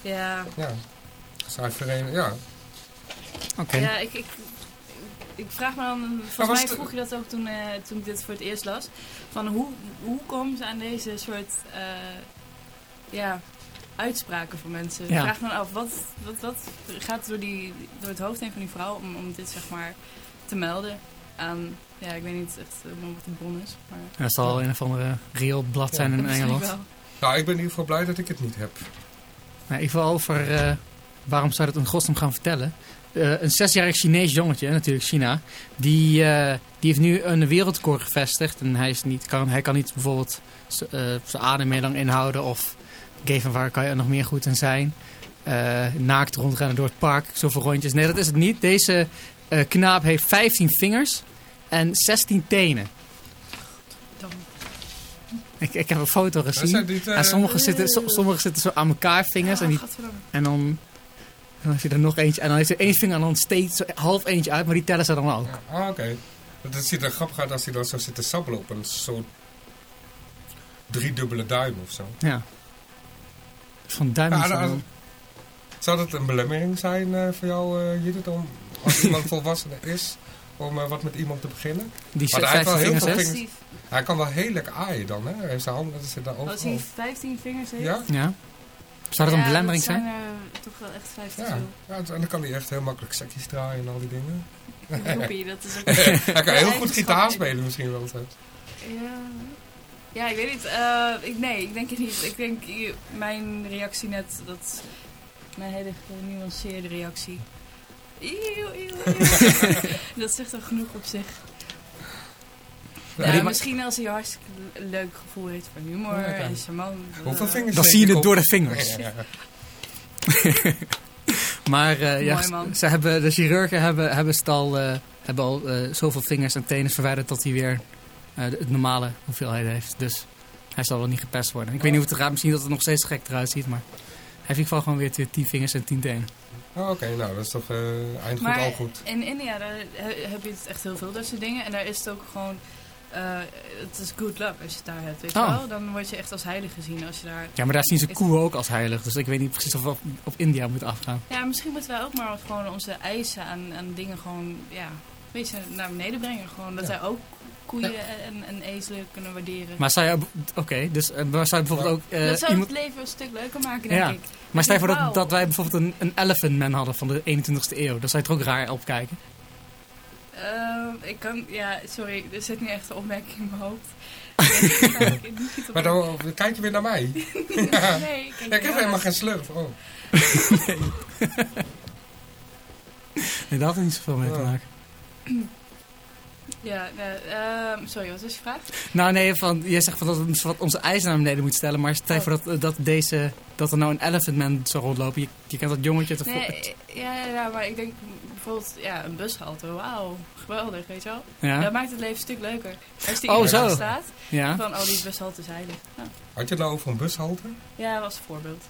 [SPEAKER 4] Ja,
[SPEAKER 5] Ja. Zij verenigd, ja.
[SPEAKER 3] Oké.
[SPEAKER 4] ja ik, ik, ik vraag me dan, volgens mij vroeg je dat ook toen, eh, toen ik dit voor het eerst las. Van hoe, hoe komen ze aan deze soort eh, ja, uitspraken van mensen?
[SPEAKER 3] Ja.
[SPEAKER 4] Ik vraag me dan af, wat, wat, wat gaat door, die, door het hoofd heen van die vrouw om, om dit zeg maar te melden aan, ja ik weet niet echt helemaal wat de bron is. Maar
[SPEAKER 3] Dat zal een of andere real blad zijn in Engeland.
[SPEAKER 4] wel.
[SPEAKER 5] Nou, ik ben in ieder geval blij dat ik het niet heb.
[SPEAKER 3] Nou, ik wil over eh, waarom zou dat in godsnaam gaan vertellen. Eh, een zesjarig Chinees jongetje, natuurlijk China, die, eh, die heeft nu een wereldrecord gevestigd. En hij, is niet, kan, hij kan niet bijvoorbeeld eh, zijn adem meer lang inhouden of gay van waar kan je er nog meer goed in zijn. Eh, naakt rondrennen door het park, zoveel rondjes. Nee, dat is het niet. Deze eh, knaap heeft 15 vingers en 16 tenen.
[SPEAKER 4] Dan,
[SPEAKER 3] Ik, ik heb een foto gezien. En sommige zitten, so- sommige zitten zo aan elkaar vingers. en, die,
[SPEAKER 4] gadverdamme.
[SPEAKER 3] en dan, dan heb je er nog eentje. En dan heeft hij één vinger en dan steekt zo half eentje uit. Maar die tellen ze dan ook.
[SPEAKER 5] Ja, ah, oké. Dat Het ziet er grappig uit als hij dan zo zit te sabbelen op een soort driedubbele duim of zo.
[SPEAKER 3] Ja. Van duim
[SPEAKER 5] Ja,
[SPEAKER 3] is dan-
[SPEAKER 5] Zou dat een belemmering zijn eh, voor jou, eh Judith, om als iemand volwassen is, om eh, wat met iemand te beginnen?
[SPEAKER 3] Die
[SPEAKER 5] Want hij heeft wel
[SPEAKER 3] 15
[SPEAKER 5] heel veel vingers. Hij kan wel heel lekker aaien dan, hè? Hij heeft zijn handen dat zit daar
[SPEAKER 4] Als
[SPEAKER 5] overal.
[SPEAKER 4] hij 15 vingers heeft?
[SPEAKER 5] Ja?
[SPEAKER 3] Ja. Zou dat een belemmering
[SPEAKER 4] dat
[SPEAKER 3] zijn?
[SPEAKER 4] zijn er toch wel echt 15
[SPEAKER 5] Ja, ja, en dan kan hij echt heel makkelijk sekjes draaien en al die dingen.
[SPEAKER 4] Joepie, dat is ook...
[SPEAKER 5] hij kan heel goed gitaar spelen misschien wel zelfs.
[SPEAKER 4] Ja, ja ik weet niet. eh, ik, nee, ik denk het niet. Ik denk mijn reactie net, dat mijn hele genuanceerde reactie. Eeuw, eeuw, eeuw. dat zegt al genoeg op zich.
[SPEAKER 5] Ja,
[SPEAKER 4] misschien als hij een hartstikke leuk gevoel heeft voor humor
[SPEAKER 5] Ja,
[SPEAKER 4] en charmant.
[SPEAKER 5] Hoeveel
[SPEAKER 4] eh,
[SPEAKER 5] vingers
[SPEAKER 3] Dan zie je het door de vingers.
[SPEAKER 5] Ja.
[SPEAKER 3] Maar eh, ja,
[SPEAKER 4] Mooi, man.
[SPEAKER 3] ze hebben, de chirurgen hebben, hebben, het al, eh, hebben al eh, zoveel vingers en tenen verwijderd dat hij weer eh, het normale hoeveelheid heeft. Dus hij zal wel niet gepest worden. Ik weet niet hoe het eruit misschien dat het nog steeds gek eruit ziet, maar hij heeft in ieder geval gewoon weer 10 vingers en 10 tenen.
[SPEAKER 5] Oh, Oké, nou dat is toch eh eind goed
[SPEAKER 4] Maar
[SPEAKER 5] al goed.
[SPEAKER 4] in India daar heb je het echt heel veel dat soort dingen. En daar is het ook gewoon... eh, het is good luck als je het daar hebt, weet je
[SPEAKER 3] Oh.
[SPEAKER 4] wel. Dan word je echt als heilig gezien als je daar...
[SPEAKER 3] Ja, maar daar zien ze koeien ook als heilig, dus ik weet niet precies of we op, op India moeten afgaan.
[SPEAKER 4] Ja, misschien moeten wij ook maar gewoon onze eisen aan, aan dingen gewoon, ja, een beetje naar beneden brengen. Gewoon dat
[SPEAKER 5] Ja.
[SPEAKER 4] wij ook koeien en, en ezelen kunnen waarderen.
[SPEAKER 3] Maar zou je, oké, dus eh, maar zou je bijvoorbeeld ook eh,
[SPEAKER 4] dat zou
[SPEAKER 3] iemand...
[SPEAKER 4] het leven een stuk leuker maken, denk
[SPEAKER 3] Ja.
[SPEAKER 4] ik.
[SPEAKER 3] Maar stel je voor dat, dat wij bijvoorbeeld een, een elephant man hadden van de 21ste eeuw. Dan zou je er ook raar op kijken.
[SPEAKER 4] Ehm, ik kan, ja, sorry, er zit niet echt een opmerking in mijn hoofd.
[SPEAKER 5] Maar dan kijk je weer naar mij. ja.
[SPEAKER 4] Nee, ik kijk
[SPEAKER 5] Ja, ik heb helemaal geen slurf. Oh.
[SPEAKER 3] Nee, dat had er niet zoveel mee te maken.
[SPEAKER 4] Ja, eh, ehm, sorry, wat was je vraag?
[SPEAKER 3] Nou nee, van, jij zegt van dat we wat onze eisen naar beneden moeten stellen. Maar stel je
[SPEAKER 4] Oh.
[SPEAKER 3] voor dat, eh, dat, deze, dat er nou een elephant man zou rondlopen. Je, je kent dat jongetje. te
[SPEAKER 4] Nee, ja, ja, ja, maar ik denk bijvoorbeeld, ja, een bushalte, wauw, geweldig, weet je wel.
[SPEAKER 3] ja?
[SPEAKER 4] Dat maakt het leven een stuk leuker. Als die
[SPEAKER 3] Oh, zo.
[SPEAKER 4] staat,
[SPEAKER 3] ja?
[SPEAKER 4] van, oh, die bushalte is heilig. Nou,
[SPEAKER 5] Had je het nou over een bushalte?
[SPEAKER 4] ja, dat was een voorbeeld.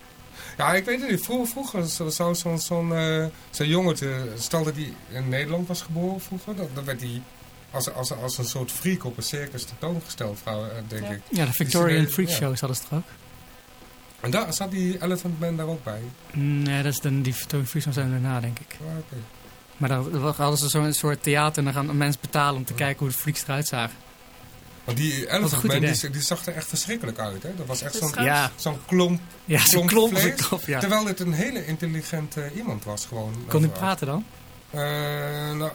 [SPEAKER 5] Ja, ik weet het niet. Vroeger, vroeger zo'n zo, zo, zo'n eh, zo'n jongetje, stel dat hij in Nederland was geboren vroeger, dan, dan werd hij als, als, als een soort freak op een circus tentoongesteld, vrouw, eh, denk
[SPEAKER 4] Ja.
[SPEAKER 5] ik.
[SPEAKER 3] Ja, de Victorian
[SPEAKER 5] Die-
[SPEAKER 3] Freak
[SPEAKER 5] ja.
[SPEAKER 3] Shows hadden ze toch ook?
[SPEAKER 5] En daar zat die Elephant Man daar ook bij.
[SPEAKER 3] Nee, dat is dan die Victorian Freak Shows zijn daarna, denk ik.
[SPEAKER 5] Ah, oké.
[SPEAKER 3] Maar dan, hadden ze zo'n soort theater en dan gaan mensen betalen om te kijken hoe de freaks eruit zagen.
[SPEAKER 5] Want die Elephant Man, die, die zag er echt verschrikkelijk uit. Hè? Dat was echt zo'n
[SPEAKER 3] Ja,
[SPEAKER 5] klomp.
[SPEAKER 3] ja zo'n
[SPEAKER 5] klomp vlees.
[SPEAKER 3] ja.
[SPEAKER 5] Terwijl het een hele intelligente iemand was gewoon.
[SPEAKER 3] Kon hij praten dan?
[SPEAKER 5] Eh, nou,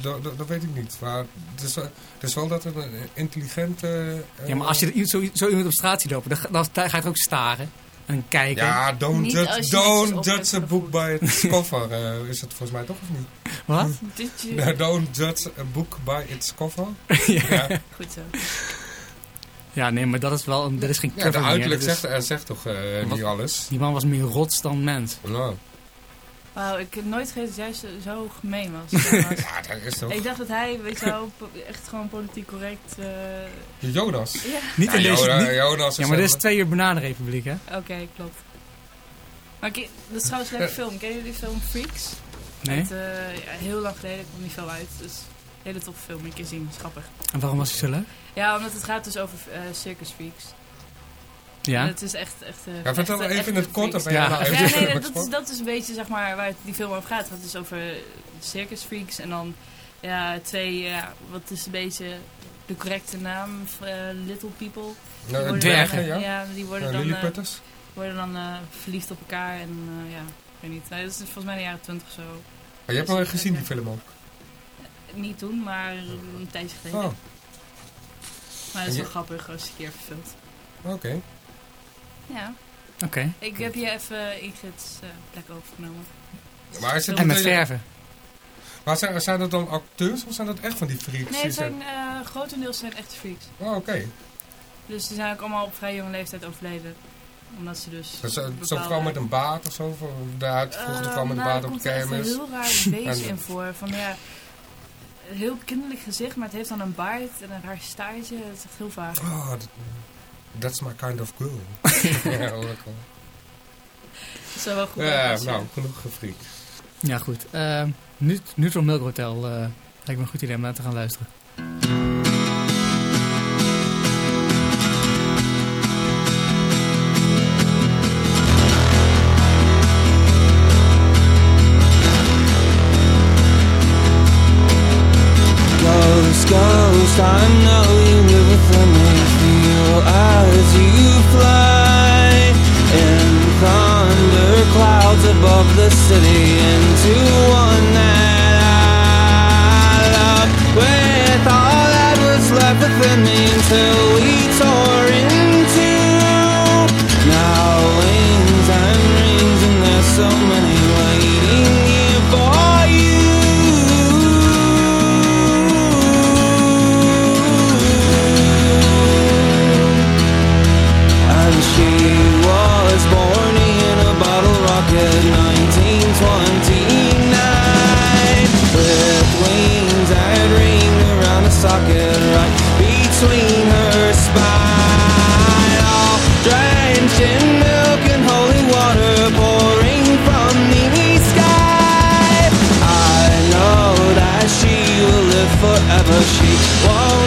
[SPEAKER 5] dat, dat, dat weet ik niet. Maar het is, wel- het is wel dat het een intelligente... eh,
[SPEAKER 3] Ja, maar als je er zo, zo iemand op straat ziet lopen, dan, ga- dan ga je er ook staren en kijken.
[SPEAKER 5] Ja, don't
[SPEAKER 4] Niet
[SPEAKER 5] judge, don't a book by its cover. is het volgens mij toch of niet?
[SPEAKER 3] Wat?
[SPEAKER 5] Don't judge a book by its cover. ja.
[SPEAKER 4] Goed zo.
[SPEAKER 3] Ja, nee, maar dat is wel een, dat is geen
[SPEAKER 5] Ja,
[SPEAKER 3] cover
[SPEAKER 5] de
[SPEAKER 3] meer,
[SPEAKER 5] uiterlijk
[SPEAKER 3] dat is-
[SPEAKER 5] zegt, eh, zegt toch eh,
[SPEAKER 3] Wat-
[SPEAKER 5] niet alles.
[SPEAKER 3] Die man was meer rots dan mens.
[SPEAKER 5] Nou,
[SPEAKER 4] Wauw, ik heb nooit geweten dat jij zo, zo gemeen was.
[SPEAKER 5] ja, dat is toch...
[SPEAKER 4] ik dacht dat hij, weet je wel, echt gewoon politiek correct... eh,
[SPEAKER 5] Jonas.
[SPEAKER 4] Ja,
[SPEAKER 3] Niet in
[SPEAKER 5] Ja,
[SPEAKER 3] deze... Niet-
[SPEAKER 5] Jonas
[SPEAKER 3] ja, maar dit is twee uur bananenrepubliek, hè?
[SPEAKER 4] oké, klopt. Maar dat is trouwens een leuke film. Ken je die film Freaks?
[SPEAKER 3] Nee?
[SPEAKER 4] Eh, ja, heel lang geleden kwam niet veel uit. Dus een hele toffe film, een keer zien. Is grappig.
[SPEAKER 3] En waarom was hij zo leuk?
[SPEAKER 4] Ja, omdat het gaat dus over eh, circus freaks.
[SPEAKER 3] Ja?
[SPEAKER 4] En het is echt... echt eh,
[SPEAKER 5] Ja, vertel
[SPEAKER 4] echt-
[SPEAKER 5] even in het kort, je
[SPEAKER 3] Ja.
[SPEAKER 5] nou
[SPEAKER 4] Ja,
[SPEAKER 5] even
[SPEAKER 4] nee, dat, is, dat is een beetje zeg maar, waar het- die film over gaat. Het is over circus freaks en dan ja, twee, ja, wat is een beetje de correcte naam? eh, little people. Die
[SPEAKER 5] Nou,
[SPEAKER 4] worden
[SPEAKER 3] dwergen,
[SPEAKER 4] dan-
[SPEAKER 5] ja?
[SPEAKER 4] Ja, die worden
[SPEAKER 5] Uh,
[SPEAKER 4] dan, eh,
[SPEAKER 5] Lilliputters?
[SPEAKER 4] worden dan eh, verliefd op elkaar en eh, ja, ik weet niet. Dat is volgens mij in de jaren twintig zo.
[SPEAKER 5] Maar je hebt wel gezien die film ook.
[SPEAKER 4] Niet toen, maar een tijdje geleden.
[SPEAKER 5] Oh,
[SPEAKER 4] Maar dat is wel grappig als je een keer verfilmt.
[SPEAKER 5] oké.
[SPEAKER 4] Ja,
[SPEAKER 3] Oké.
[SPEAKER 4] ik heb je even Ingrid's eh, plek overgenomen.
[SPEAKER 5] Maar, is het
[SPEAKER 3] En met verven.
[SPEAKER 5] maar zijn, zijn dat dan acteurs of zijn dat echt van die freaks?
[SPEAKER 4] Nee, het zijn, eh, grotendeels zijn echte freaks.
[SPEAKER 5] Oh, oké.
[SPEAKER 4] Dus die zijn ook allemaal op vrij jonge leeftijd overleden. Omdat ze dus...
[SPEAKER 5] Dus, eh, Zo'n
[SPEAKER 4] bepaalde-
[SPEAKER 5] vrouw met een baard of zo? Voor de uit, vroeger de
[SPEAKER 4] Eh,
[SPEAKER 5] vrouw met een
[SPEAKER 4] nou,
[SPEAKER 5] baard
[SPEAKER 4] er
[SPEAKER 5] op de
[SPEAKER 4] echt
[SPEAKER 5] kermis.
[SPEAKER 4] een heel raar wezen
[SPEAKER 5] En-
[SPEAKER 4] in voor. Van ja, een heel kinderlijk gezicht, maar het heeft dan een baard en een raar staartje. Het is echt heel vaag.
[SPEAKER 5] Oh, dat- that's my kind of girl. ja, wel.
[SPEAKER 4] Dat zou wel goed
[SPEAKER 5] Ja, nou, genoeg gefreakt.
[SPEAKER 3] Ja, goed. Ehm, Nut- Neutral Milk Hotel eh, lijkt me een goed idee om naar te gaan luisteren.
[SPEAKER 6] Ghost, ghost, I know cover sheet.
[SPEAKER 3] Whoa.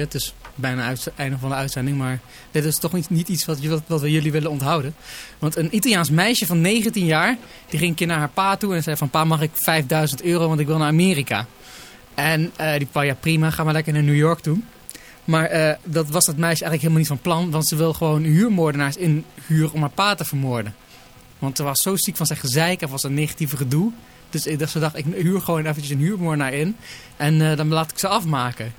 [SPEAKER 3] Itempje. Het is bijna het einde van de uitzending. Maar dit is toch niet, niet iets wat, wat we jullie willen onthouden. Want een Italiaans meisje van 19 jaar... die ging een keer naar haar pa toe en zei van... Pa, mag ik 5000 euro, want ik wil naar Amerika. En eh, die pa, ja prima, ga maar lekker naar New York toe. Maar eh, dat was dat meisje eigenlijk helemaal niet van plan. Want ze wil gewoon huurmoordenaars inhuren om haar pa te vermoorden. Want ze was zo ziek van zijn gezeik en van zijn negatieve gedoe. Dus ik dacht, ze dacht, ik huur gewoon eventjes een huurmoordenaar in. En eh, dan laat ik ze afmaken.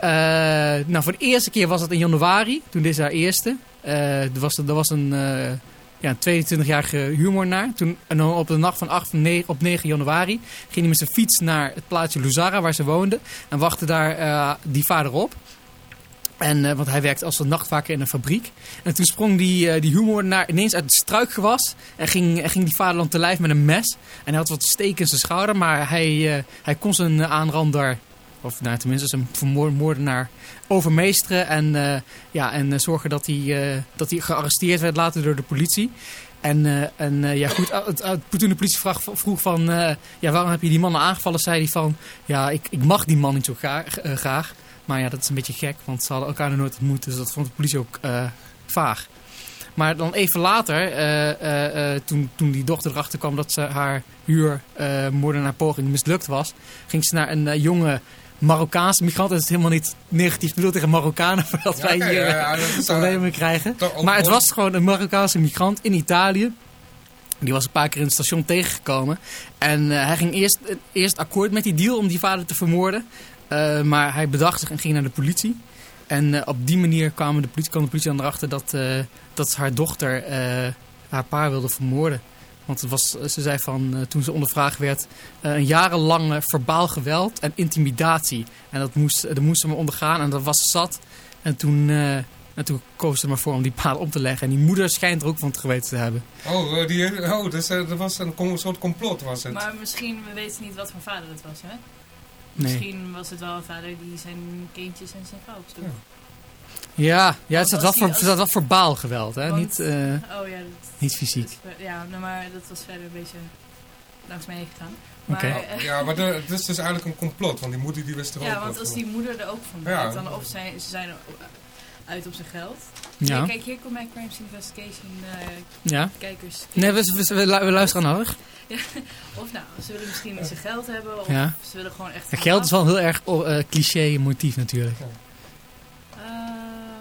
[SPEAKER 3] Eh, nou, voor de eerste keer was het in januari. Toen dit haar eerste. Eh, er, was, er was een, eh, ja, een 22-jarige huurmoordenaar. Toen, en op de nacht van 8 of 9, op 9 januari ging hij met zijn fiets naar het plaatsje Luzara waar ze woonde. En wachtte daar die vader op. En, want hij werkte als een nachtwaker in een fabriek. En toen sprong die, die huurmoordenaar ineens uit het struikgewas. En ging, en ging die vader dan te lijf met een mes. En hij had wat steek in zijn schouder. Maar hij, hij kon zijn aanrander, of nou, tenminste zijn vermoordenaar, overmeesteren. En, eh, ja, en eh, zorgen dat hij, eh, dat hij gearresteerd werd later door de politie. En, en ja, goed, uh, uh, toen de politie vroeg van, ja, waarom heb je die mannen aangevallen, zei hij van, ja, ik, ik mag die man niet zo graag. Maar ja, dat is een beetje gek, want ze hadden elkaar nooit ontmoet, dus dat vond de politie ook vaag. Maar dan even later, toen, toen die dochter erachter kwam dat ze haar huurmoordenaar poging mislukt was, ging ze naar een jonge Marokkaanse migrant. Dat is helemaal niet negatief bedoeld tegen Marokkanen, voordat
[SPEAKER 5] Ja,
[SPEAKER 3] wij hier
[SPEAKER 5] ja,
[SPEAKER 3] eh,
[SPEAKER 5] ja, is, eh,
[SPEAKER 3] problemen krijgen. Maar het was gewoon een Marokkaanse migrant in Italië. Die was een paar keer in het station tegengekomen. En eh, hij ging eerst, eerst akkoord met die deal om die vader te vermoorden. Maar hij bedacht zich en ging naar de politie. En op die manier kwamen de politie, kwam de politie dan erachter dat, dat haar dochter haar pa wilde vermoorden. Want het was, ze zei van, eh, toen ze ondervraagd werd, eh, een jarenlange verbaal geweld en intimidatie. En dat moest, dat moest ze maar ondergaan en dat was ze zat. En toen, eh, en toen koos ze er maar voor om die paal om te leggen. En die moeder schijnt er ook van te geweten te hebben.
[SPEAKER 5] Oh, eh, die, oh dus, eh, dat was een soort complot was het.
[SPEAKER 4] Maar misschien, we weten niet wat voor vader het was, hè?
[SPEAKER 3] Nee.
[SPEAKER 4] Misschien was het wel een vader die zijn kindjes en zijn vrouw opsloeg.
[SPEAKER 3] Ja, ja het staat wel
[SPEAKER 4] als die-
[SPEAKER 3] voor,
[SPEAKER 4] als-
[SPEAKER 3] het staat wel verbaal geweld, hè?
[SPEAKER 4] Want-
[SPEAKER 3] Niet, eh,
[SPEAKER 4] Oh ja, dat,
[SPEAKER 3] niet fysiek.
[SPEAKER 4] dat- ja, nou, maar dat was verder een beetje langs mij heen gegaan. Maar,
[SPEAKER 3] Oké.
[SPEAKER 5] ja, maar de- het is dus eigenlijk een complot, want die moeder die wist er ook
[SPEAKER 4] ja, want als die moeder er ook van
[SPEAKER 5] Ja.
[SPEAKER 4] weet, dan of zijn, ze zijn er uit op zijn geld.
[SPEAKER 3] Ja.
[SPEAKER 4] Nee, kijk, hier komt mijn Crimes Investigation eh,
[SPEAKER 3] Ja.
[SPEAKER 4] kijkers.
[SPEAKER 3] Nee, we, we, we, lu- we luisteren aan haar.
[SPEAKER 4] Ja, of nou, ze willen misschien zijn geld hebben, of
[SPEAKER 3] Ja.
[SPEAKER 4] ze willen gewoon echt...
[SPEAKER 3] Ja, Geld is wel een heel erg oh, eh, cliché motief natuurlijk.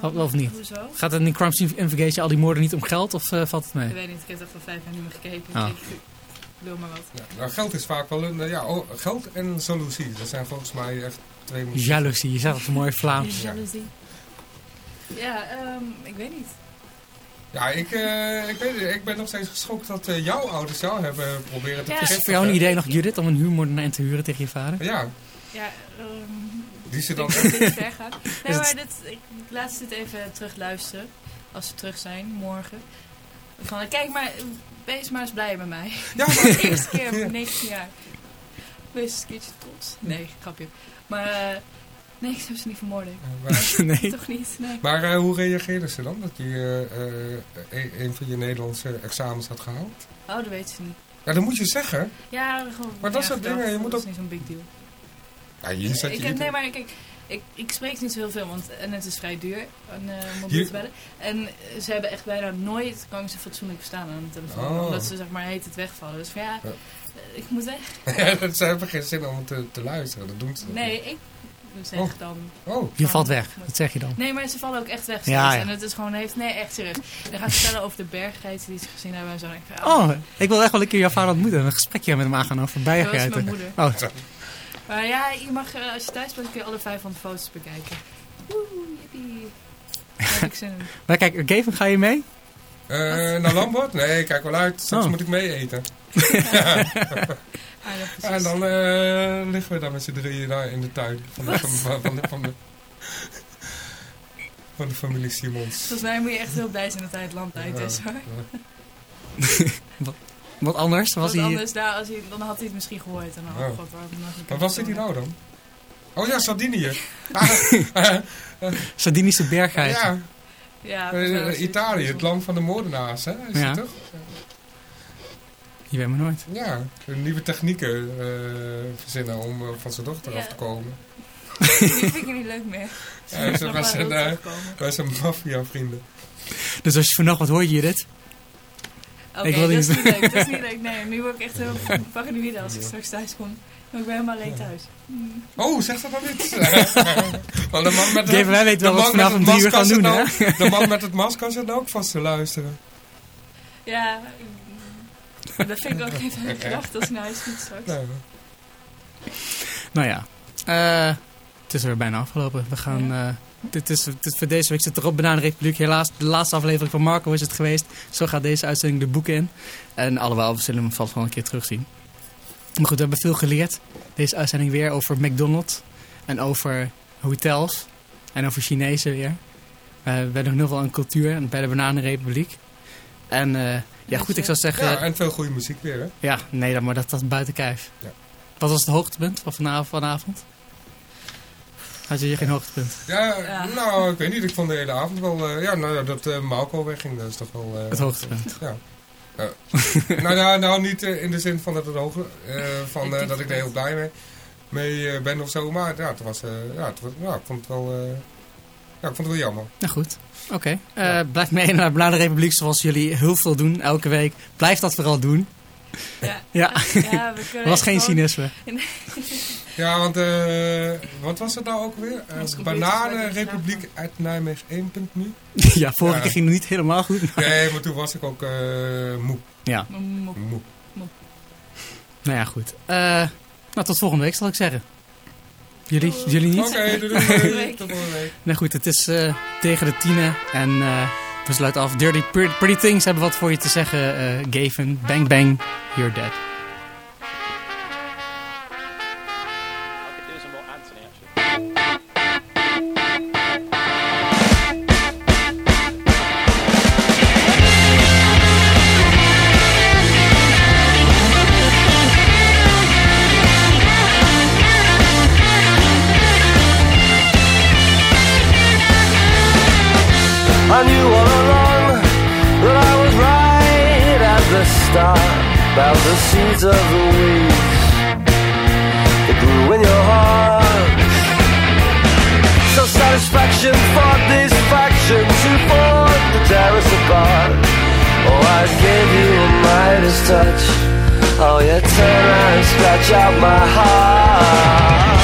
[SPEAKER 3] Of, of niet?
[SPEAKER 4] Hoezo?
[SPEAKER 3] Gaat het in Crimes Investigation al die moorden niet om geld of eh, valt het mee?
[SPEAKER 4] Ik weet niet, ik heb echt al vijf jaar niet meer gekeken.
[SPEAKER 3] Ah.
[SPEAKER 4] Ik wil maar wat.
[SPEAKER 5] Ja, nou, geld is vaak wel een... eh, ja, oh, geld en jaloezie. Dat zijn volgens mij echt twee...
[SPEAKER 3] Jaloezie, je zegt het zo mooi Vlaams.
[SPEAKER 4] Jaloezie. Ja, ehm, ik weet niet.
[SPEAKER 5] Ja, ik, eh, ik weet het. Ik ben nog steeds geschokt dat eh, jouw ouders jou hebben proberen te
[SPEAKER 4] Ja.
[SPEAKER 3] Is het voor jou een idee nog, Judith, om een huurmoordenaar in te huren tegen je vader?
[SPEAKER 5] Ja,
[SPEAKER 4] Ja, ehm
[SPEAKER 5] die
[SPEAKER 4] ik
[SPEAKER 5] dan...
[SPEAKER 4] dat gaat. Nee, maar dit, ik laat ze dit even terug luisteren. Als ze terug zijn, morgen. Van, kijk maar, wees maar eens blij met mij.
[SPEAKER 5] Ja, maar...
[SPEAKER 4] de eerste keer op 19 jaar. Wees eens een keertje trots. Nee, grapje. Maar, eh, nee, ik zou ze niet vermoorden.
[SPEAKER 5] maar,
[SPEAKER 3] nee.
[SPEAKER 4] Toch niet? Nee.
[SPEAKER 5] maar, eh, hoe reageerden ze dan? Dat je eh, eh, een- een van je Nederlandse examens had gehaald?
[SPEAKER 4] Oh, dat weten ze niet.
[SPEAKER 5] Ja, dat moet je zeggen.
[SPEAKER 4] Ja, gewoon.
[SPEAKER 5] Maar dat soort dingen, je moet
[SPEAKER 4] dat
[SPEAKER 5] ook-
[SPEAKER 4] is niet zo'n big deal.
[SPEAKER 5] Ja, hier zet je
[SPEAKER 4] ik heb, nee, maar kijk, ik, ik spreek niet zo heel veel, want en het is vrij duur een eh mobiel
[SPEAKER 5] Hier-
[SPEAKER 4] te bellen. En eh, ze hebben echt bijna nooit, kan ze fatsoenlijk verstaan aan de telefoon,
[SPEAKER 5] Oh.
[SPEAKER 4] omdat ze zeg maar heet het wegvallen. Dus van ja,
[SPEAKER 5] Ja.
[SPEAKER 4] eh, ik moet weg.
[SPEAKER 5] Ja, ze hebben geen zin om te, te luisteren. Dat doen ze dan
[SPEAKER 4] Nee,
[SPEAKER 5] niet.
[SPEAKER 4] ik zeg
[SPEAKER 5] Oh.
[SPEAKER 4] dan.
[SPEAKER 5] Oh,
[SPEAKER 3] Je valt weg, dat zeg je dan.
[SPEAKER 4] Nee, maar ze vallen ook echt weg.
[SPEAKER 3] Ja.
[SPEAKER 4] En het is gewoon, heeft, nee, echt serieus. Dan gaan ze vertellen over de berggeiten die ze gezien hebben en zo. En ik
[SPEAKER 3] Oh, ik wil echt wel een keer jouw vader ontmoeten en een gesprekje met hem aangaan over
[SPEAKER 4] moeder.
[SPEAKER 3] Oh,
[SPEAKER 4] Maar ja, je mag, eh, als je thuis bent, kun je alle 500 foto's bekijken. Woe, jippie. Daar heb ik zin in.
[SPEAKER 3] maar kijk, Gavin, ga je mee?
[SPEAKER 5] Eh, naar Lambert? Nee, kijk wel uit. Straks
[SPEAKER 3] Oh.
[SPEAKER 5] moet ik mee eten.
[SPEAKER 4] Ah, ja,
[SPEAKER 5] en dan eh, liggen we daar met z'n drieën daar in de tuin. Van de, van, van, van de, van, de, van de familie Simons.
[SPEAKER 4] Volgens mij moet je echt heel blij zijn dat hij het land uit is hoor.
[SPEAKER 3] Wat anders? Was hij...
[SPEAKER 4] anders, daar, als hij, dan had hij het misschien gehoord. En dan,
[SPEAKER 5] Oh.
[SPEAKER 4] god, een
[SPEAKER 5] Maar waar zit hij nou dan? Oh ja, Sardinië. Ah,
[SPEAKER 3] Sardinische berggeiten.
[SPEAKER 5] ja,
[SPEAKER 4] Ja,
[SPEAKER 5] eh,
[SPEAKER 4] was hij-
[SPEAKER 5] Italië, het land van de moordenaars, hè? Is
[SPEAKER 3] Ja.
[SPEAKER 5] het toch?
[SPEAKER 3] Je weet maar nooit.
[SPEAKER 5] Ja, nieuwe technieken eh, verzinnen om eh, van zijn dochter
[SPEAKER 4] Ja.
[SPEAKER 5] af te komen.
[SPEAKER 4] Die vind ik niet leuk meer.
[SPEAKER 5] Ja, ze wij
[SPEAKER 4] maar
[SPEAKER 5] zijn, eh, wij maffia-vrienden.
[SPEAKER 3] Dus als je vannacht wat hoort, Judith.
[SPEAKER 4] Oké,
[SPEAKER 3] Ik wil
[SPEAKER 4] dat is
[SPEAKER 3] niet-
[SPEAKER 4] leuk. Dat is niet leuk. Nee, nu word ik echt heel paranoïde als ik straks thuis kom. Want ik ben helemaal alleen thuis. Mm.
[SPEAKER 5] Oh, zeg dat maar niet. Want de man met de,
[SPEAKER 3] Geven wij weten wel
[SPEAKER 5] de
[SPEAKER 3] wat vanavond
[SPEAKER 5] met
[SPEAKER 3] drie uur
[SPEAKER 5] het
[SPEAKER 3] gaan
[SPEAKER 5] masker
[SPEAKER 3] doen, hè?
[SPEAKER 5] ook- De man met het masker zit ook vast te luisteren.
[SPEAKER 4] Ja, mm, dat vind ik ook even gedacht als ik naar huis moet straks.
[SPEAKER 5] Nee,
[SPEAKER 3] Nou ja, eh, het is er bijna afgelopen. We gaan... eh, dit is, dit, voor deze week zit erop Bananenrepubliek. Helaas, de laatste aflevering van Marco is het geweest. Zo gaat deze uitzending de boeken in. En alhoewel, we zullen hem vast wel een keer terugzien. Maar goed, we hebben veel geleerd. Deze uitzending weer over McDonald's. En over hotels. En over Chinezen weer. Eh, we hebben nog heel veel aan cultuur bij de Bananenrepubliek. En eh, ja, goed, ik zou zeggen...
[SPEAKER 5] Ja, en veel goede muziek weer, hè?
[SPEAKER 3] Ja, nee, dan, maar dat, dat is buiten kijf.
[SPEAKER 5] Ja.
[SPEAKER 3] Wat was het hoogtepunt van vanavond? Had je hier geen hoogtepunt?
[SPEAKER 5] Ja,
[SPEAKER 4] Ja.
[SPEAKER 5] nou, ik weet niet. Ik vond de hele avond wel... eh, ja, nou, ja, dat eh Malco wegging, dat is toch wel... eh,
[SPEAKER 3] Het hoogtepunt.
[SPEAKER 5] Ja. Ja. nou, ja, nou, niet in de zin van dat het hoge, eh, van, eh, dat ik er heel blij mee, mee ben of zo. Maar ja, het was, eh, ja, het was, ja, ik vond het wel, eh, ja, ik vond het wel jammer.
[SPEAKER 3] Nou goed, oké. Eh, Blijf mee naar de Bananenrepubliek zoals jullie heel veel doen elke week. Blijf dat vooral doen.
[SPEAKER 4] Ja,
[SPEAKER 3] Ja,
[SPEAKER 4] ja we
[SPEAKER 3] was geen
[SPEAKER 4] gewoon-
[SPEAKER 3] cynisme.
[SPEAKER 5] Ja, want eh, wat was het nou ook weer? Uh, Bananenrepubliek uit Nijmegen 1.nu.
[SPEAKER 3] ja, vorige
[SPEAKER 5] Ja.
[SPEAKER 3] keer ging het niet helemaal goed. maar-
[SPEAKER 5] Nee, maar toen was ik ook eh, moe.
[SPEAKER 3] Ja,
[SPEAKER 4] Mop.
[SPEAKER 5] moe.
[SPEAKER 3] nou ja, goed. Eh, nou, tot volgende week zal ik zeggen. Jullie, jullie niet?
[SPEAKER 5] Oké, doei, doei,
[SPEAKER 4] Volgende
[SPEAKER 5] doei.
[SPEAKER 4] week.
[SPEAKER 5] Tot volgende week.
[SPEAKER 3] Nou goed, het is eh, tegen de tienen en eh, we sluiten af. Dirty Pretty, Things hebben wat voor je te zeggen. eh Gaven, bang bang, you're dead.
[SPEAKER 2] Touch. Oh, you turn and scratch out my heart.